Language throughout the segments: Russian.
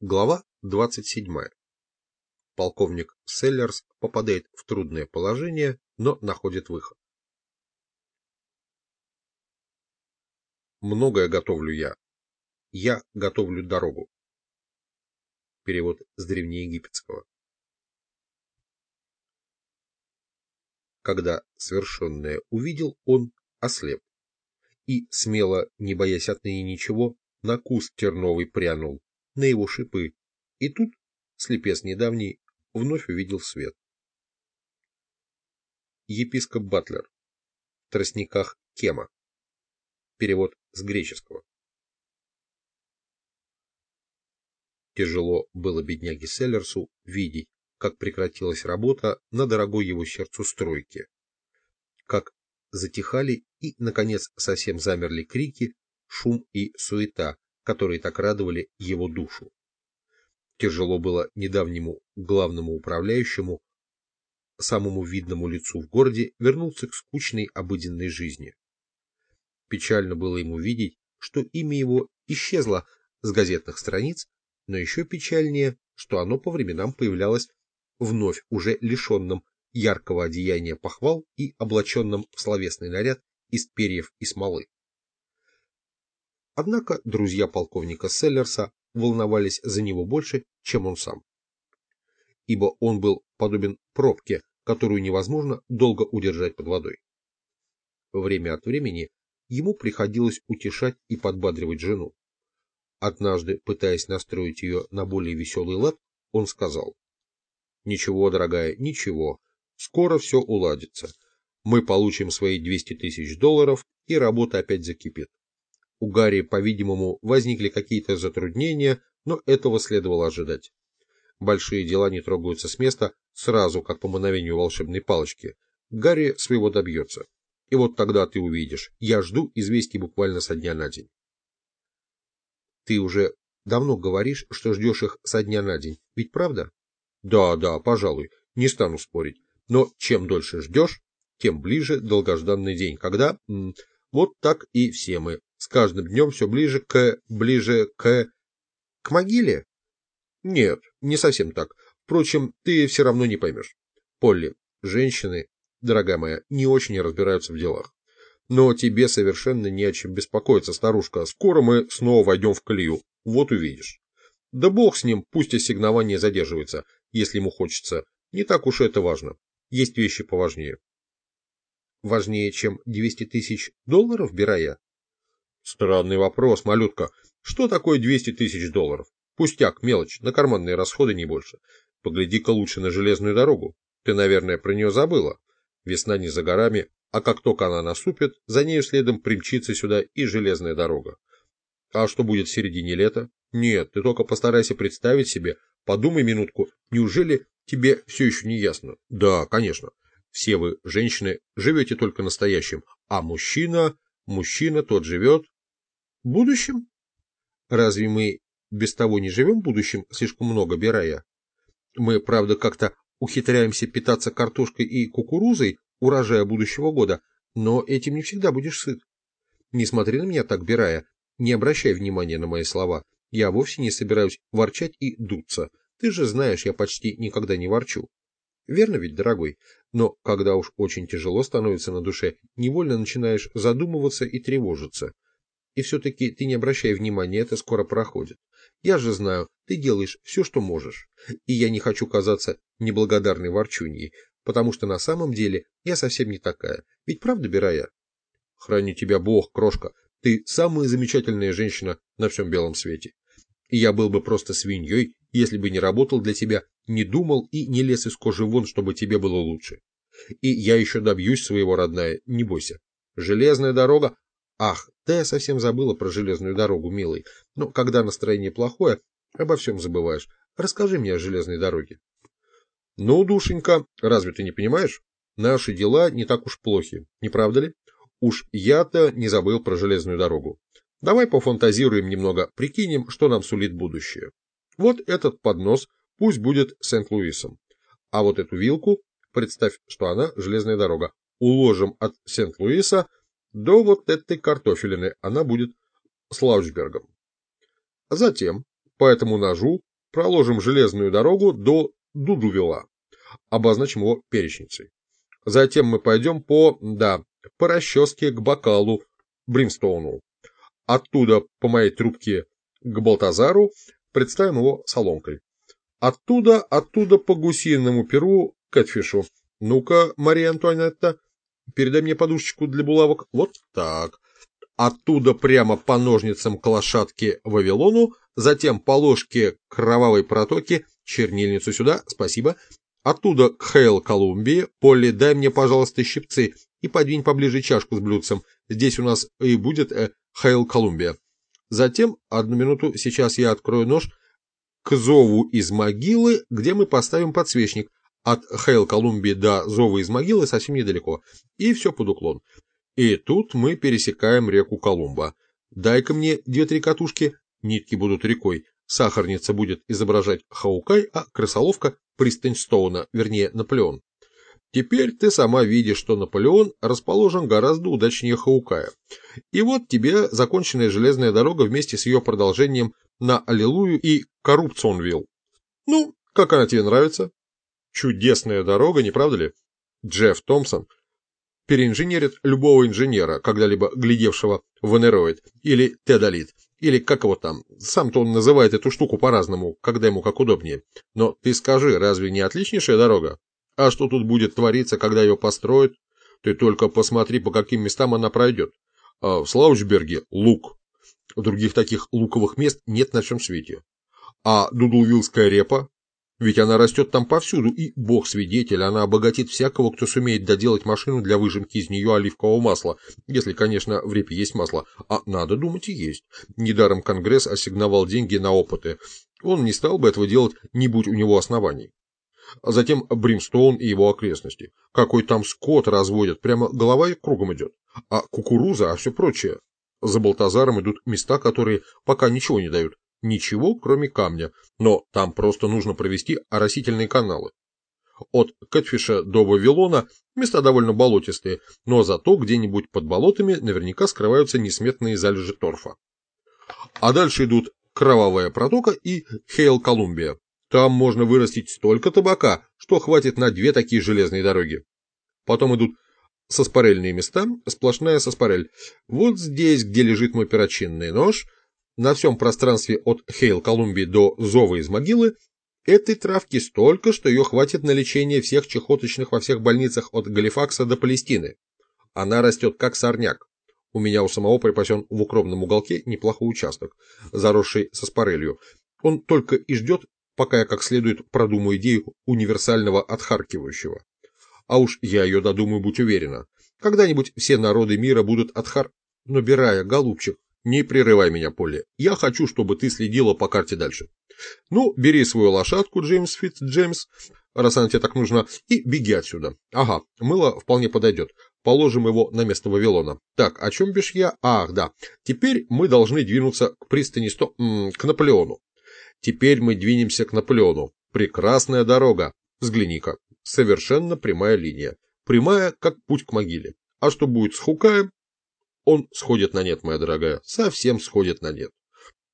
Глава 27. Полковник Селлерс попадает в трудное положение, но находит выход. Многое готовлю я. Я готовлю дорогу. Перевод с древнеегипетского. Когда свершенное увидел, он ослеп. И, смело, не боясь отныне ничего, на куст терновый прянул, на его шипы, и тут слепец недавний вновь увидел свет. Епископ Батлер. В тростниках Кема. Перевод с греческого. Тяжело было бедняге Селлерсу видеть, как прекратилась работа на дорогой его сердцу стройке, как затихали и, наконец, совсем замерли крики, шум и суета, которые так радовали его душу. Тяжело было недавнему главному управляющему, самому видному лицу в городе, вернуться к скучной обыденной жизни. Печально было ему видеть, что имя его исчезло с газетных страниц, но еще печальнее, что оно по временам появлялось вновь уже лишенным яркого одеяния похвал и облаченным в словесный наряд из перьев и смолы. Однако друзья полковника Селлерса волновались за него больше, чем он сам. Ибо он был подобен пробке, которую невозможно долго удержать под водой. Время от времени ему приходилось утешать и подбадривать жену. Однажды, пытаясь настроить ее на более веселый лад, он сказал, «Ничего, дорогая, ничего, скоро все уладится. Мы получим свои 200 тысяч долларов, и работа опять закипит. У Гарри, по-видимому, возникли какие-то затруднения, но этого следовало ожидать. Большие дела не трогаются с места сразу, как по мановению волшебной палочки. Гарри своего добьется. И вот тогда ты увидишь. Я жду известий буквально со дня на день. Ты уже давно говоришь, что ждешь их со дня на день. Ведь правда? Да, да, пожалуй. Не стану спорить. Но чем дольше ждешь, тем ближе долгожданный день, когда... Вот так и все мы. С каждым днем все ближе к... ближе к... к могиле? Нет, не совсем так. Впрочем, ты все равно не поймешь. Полли, женщины, дорогая моя, не очень разбираются в делах. Но тебе совершенно не о чем беспокоиться, старушка. Скоро мы снова войдем в колею. Вот увидишь. Да бог с ним, пусть ассигнование задерживается, если ему хочется. Не так уж это важно. Есть вещи поважнее. Важнее, чем 200 тысяч долларов, Бирая? Странный вопрос, малютка. Что такое 200 тысяч долларов? Пустяк, мелочь, на карманные расходы не больше. Погляди-ка лучше на железную дорогу. Ты, наверное, про нее забыла. Весна не за горами, а как только она наступит, за нею следом примчится сюда и железная дорога. А что будет в середине лета? Нет, ты только постарайся представить себе, подумай минутку, неужели тебе все еще не ясно? Да, конечно. Все вы, женщины, живете только настоящим, а мужчина, мужчина тот живет, Будущим? Разве мы без того не живем будущим слишком много, Бирая? Мы, правда, как-то ухитряемся питаться картошкой и кукурузой, урожая будущего года, но этим не всегда будешь сыт. Не смотри на меня так, Бирая, не обращай внимания на мои слова. Я вовсе не собираюсь ворчать и дуться. Ты же знаешь, я почти никогда не ворчу. Верно ведь, дорогой? Но когда уж очень тяжело становится на душе, невольно начинаешь задумываться и тревожиться. И все-таки ты не обращай внимания, это скоро проходит. Я же знаю, ты делаешь все, что можешь. И я не хочу казаться неблагодарной ворчуньей, потому что на самом деле я совсем не такая. Ведь правда, Бирая? Храни тебя Бог, крошка. Ты самая замечательная женщина на всем белом свете. И я был бы просто свиньей, если бы не работал для тебя, не думал и не лез из кожи вон, чтобы тебе было лучше. И я еще добьюсь своего, родная, не бойся. Железная дорога Ах, да я совсем забыла про железную дорогу, милый. Но когда настроение плохое, обо всем забываешь. Расскажи мне о железной дороге. Ну, душенька, разве ты не понимаешь? Наши дела не так уж плохи, не правда ли? Уж я-то не забыл про железную дорогу. Давай пофантазируем немного, прикинем, что нам сулит будущее. Вот этот поднос пусть будет Сент-Луисом. А вот эту вилку, представь, что она железная дорога, уложим от Сент-Луиса до вот этой картофелины она будет с Лаучбергом. Затем по этому ножу проложим железную дорогу до Дудувила, обозначим его перечницей. Затем мы пойдем по, да, по расческе к бокалу Бримстоуну. Оттуда по моей трубке к Балтазару представим его соломкой. Оттуда, оттуда по гусиному перу Кэтфишу. Ну-ка, Мария Антуанетта, передай мне подушечку для булавок. Вот так. Оттуда прямо по ножницам к лошадке Вавилону, затем по ложке кровавой протоки, чернильницу сюда, спасибо. Оттуда к Хейл Колумбии. Полли, дай мне, пожалуйста, щипцы и подвинь поближе чашку с блюдцем. Здесь у нас и будет э, Хейл Колумбия. Затем, одну минуту, сейчас я открою нож, к зову из могилы, где мы поставим подсвечник. От Хейл Колумбии до зова из могилы совсем недалеко. И все под уклон. И тут мы пересекаем реку Колумба. Дай-ка мне две-три катушки, нитки будут рекой. Сахарница будет изображать Хаукай, а крысоловка – пристань Стоуна, вернее Наполеон. Теперь ты сама видишь, что Наполеон расположен гораздо удачнее Хаукая. И вот тебе законченная железная дорога вместе с ее продолжением на Аллилуйю и Коррупционвилл. Ну, как она тебе нравится? Чудесная дорога, не правда ли? Джефф Томпсон переинженерит любого инженера, когда-либо глядевшего в анероид, или тедолит, или как его там, сам-то он называет эту штуку по-разному, когда ему как удобнее. Но ты скажи, разве не отличнейшая дорога? А что тут будет твориться, когда ее построят? Ты только посмотри, по каким местам она пройдет. А в Слаучберге лук. Других таких луковых мест нет на всем свете. А Дудулвилская репа? Ведь она растет там повсюду, и, бог свидетель, она обогатит всякого, кто сумеет доделать машину для выжимки из нее оливкового масла, если, конечно, в репе есть масло. А надо думать и есть. Недаром Конгресс ассигновал деньги на опыты. Он не стал бы этого делать, не будь у него оснований а затем Бримстоун и его окрестности. Какой там скот разводят, прямо голова кругом идет. А кукуруза, а все прочее. За Балтазаром идут места, которые пока ничего не дают. Ничего, кроме камня. Но там просто нужно провести оросительные каналы. От Кэтфиша до Вавилона места довольно болотистые, но зато где-нибудь под болотами наверняка скрываются несметные залежи торфа. А дальше идут Кровавая протока и Хейл-Колумбия. Там можно вырастить столько табака, что хватит на две такие железные дороги. Потом идут соспарельные места, сплошная соспарель. Вот здесь, где лежит мой перочинный нож, на всем пространстве от Хейл-Колумбии до Зова из могилы, этой травки столько, что ее хватит на лечение всех чехоточных во всех больницах от Галифакса до Палестины. Она растет как сорняк. У меня у самого припасен в укромном уголке неплохой участок, заросший со спарелью. Он только и ждет, пока я как следует продумаю идею универсального отхаркивающего. А уж я ее додумаю, будь уверена. Когда-нибудь все народы мира будут отхар... Но, Бирая, голубчик, не прерывай меня, Полли. Я хочу, чтобы ты следила по карте дальше. Ну, бери свою лошадку, Джеймс Фитц Джеймс, раз она тебе так нужна, и беги отсюда. Ага, мыло вполне подойдет. Положим его на место Вавилона. Так, о чем бишь я? Ах, да. Теперь мы должны двинуться к пристани Сто... к Наполеону. Теперь мы двинемся к Наполеону. Прекрасная дорога. Взгляни-ка. Совершенно прямая линия. Прямая, как путь к могиле. А что будет с Хукаем? Он сходит на нет, моя дорогая. Совсем сходит на нет.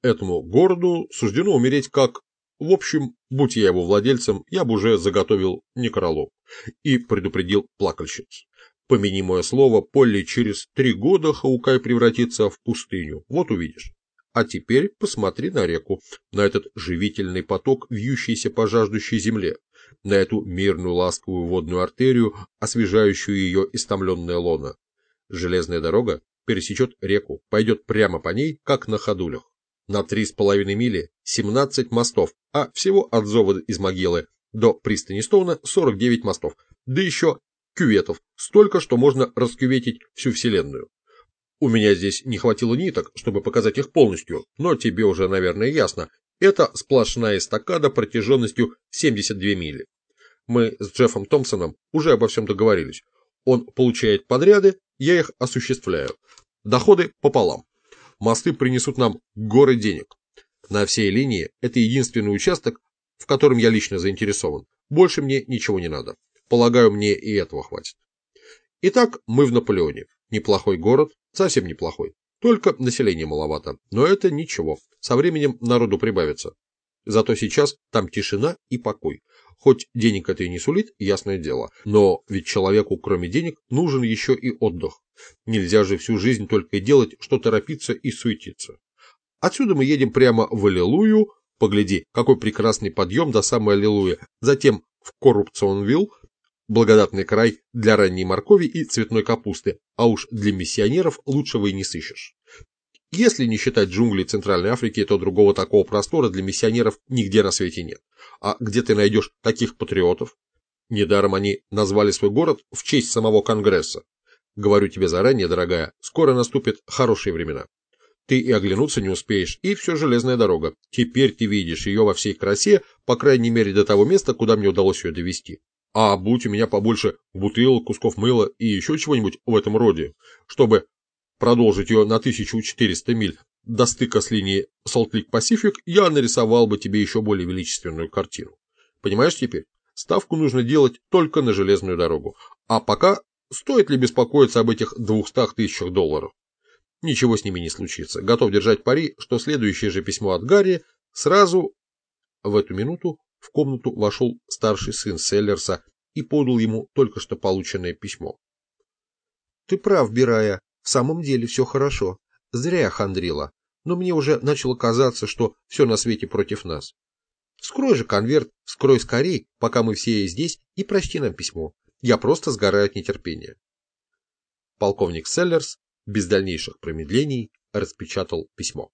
Этому городу суждено умереть как... В общем, будь я его владельцем, я бы уже заготовил некролог. И предупредил плакальщиц. Помяни мое слово, Полли через три года Хаукай превратится в пустыню. Вот увидишь. А теперь посмотри на реку, на этот живительный поток, вьющийся по жаждущей земле, на эту мирную ласковую водную артерию, освежающую ее истомленное лоно. Железная дорога пересечет реку, пойдет прямо по ней, как на ходулях. На три с половиной мили 17 мостов, а всего от Зова из могилы до пристани Стоуна 49 мостов, да еще кюветов, столько, что можно раскюветить всю вселенную. У меня здесь не хватило ниток, чтобы показать их полностью, но тебе уже, наверное, ясно. Это сплошная эстакада протяженностью 72 мили. Мы с Джеффом Томпсоном уже обо всем договорились. Он получает подряды, я их осуществляю. Доходы пополам. Мосты принесут нам горы денег. На всей линии это единственный участок, в котором я лично заинтересован. Больше мне ничего не надо. Полагаю, мне и этого хватит. Итак, мы в Наполеоне. Неплохой город, совсем неплохой. Только население маловато. Но это ничего. Со временем народу прибавится. Зато сейчас там тишина и покой. Хоть денег это и не сулит, ясное дело. Но ведь человеку, кроме денег, нужен еще и отдых. Нельзя же всю жизнь только делать, что торопиться и суетиться. Отсюда мы едем прямо в Аллилуйю. Погляди, какой прекрасный подъем до самой Аллилуйи. Затем в Коррупционвилл, благодатный край для ранней моркови и цветной капусты, а уж для миссионеров лучшего и не сыщешь. Если не считать джунглей Центральной Африки, то другого такого простора для миссионеров нигде на свете нет. А где ты найдешь таких патриотов? Недаром они назвали свой город в честь самого Конгресса. Говорю тебе заранее, дорогая, скоро наступят хорошие времена. Ты и оглянуться не успеешь, и все железная дорога. Теперь ты видишь ее во всей красе, по крайней мере до того места, куда мне удалось ее довести. А будь у меня побольше бутылок, кусков мыла и еще чего-нибудь в этом роде, чтобы продолжить ее на 1400 миль до стыка с линии Солт-Лик-Пасифик, я нарисовал бы тебе еще более величественную картину. Понимаешь теперь? Ставку нужно делать только на железную дорогу. А пока стоит ли беспокоиться об этих 200 тысячах долларов? Ничего с ними не случится. Готов держать пари, что следующее же письмо от Гарри сразу... В эту минуту в комнату вошел старший сын Селлерса и подал ему только что полученное письмо. «Ты прав, Бирая, в самом деле все хорошо. Зря я хандрила, но мне уже начало казаться, что все на свете против нас. Скрой же конверт, скрой скорей, пока мы все здесь, и прочти нам письмо. Я просто сгораю от нетерпения». Полковник Селлерс без дальнейших промедлений распечатал письмо.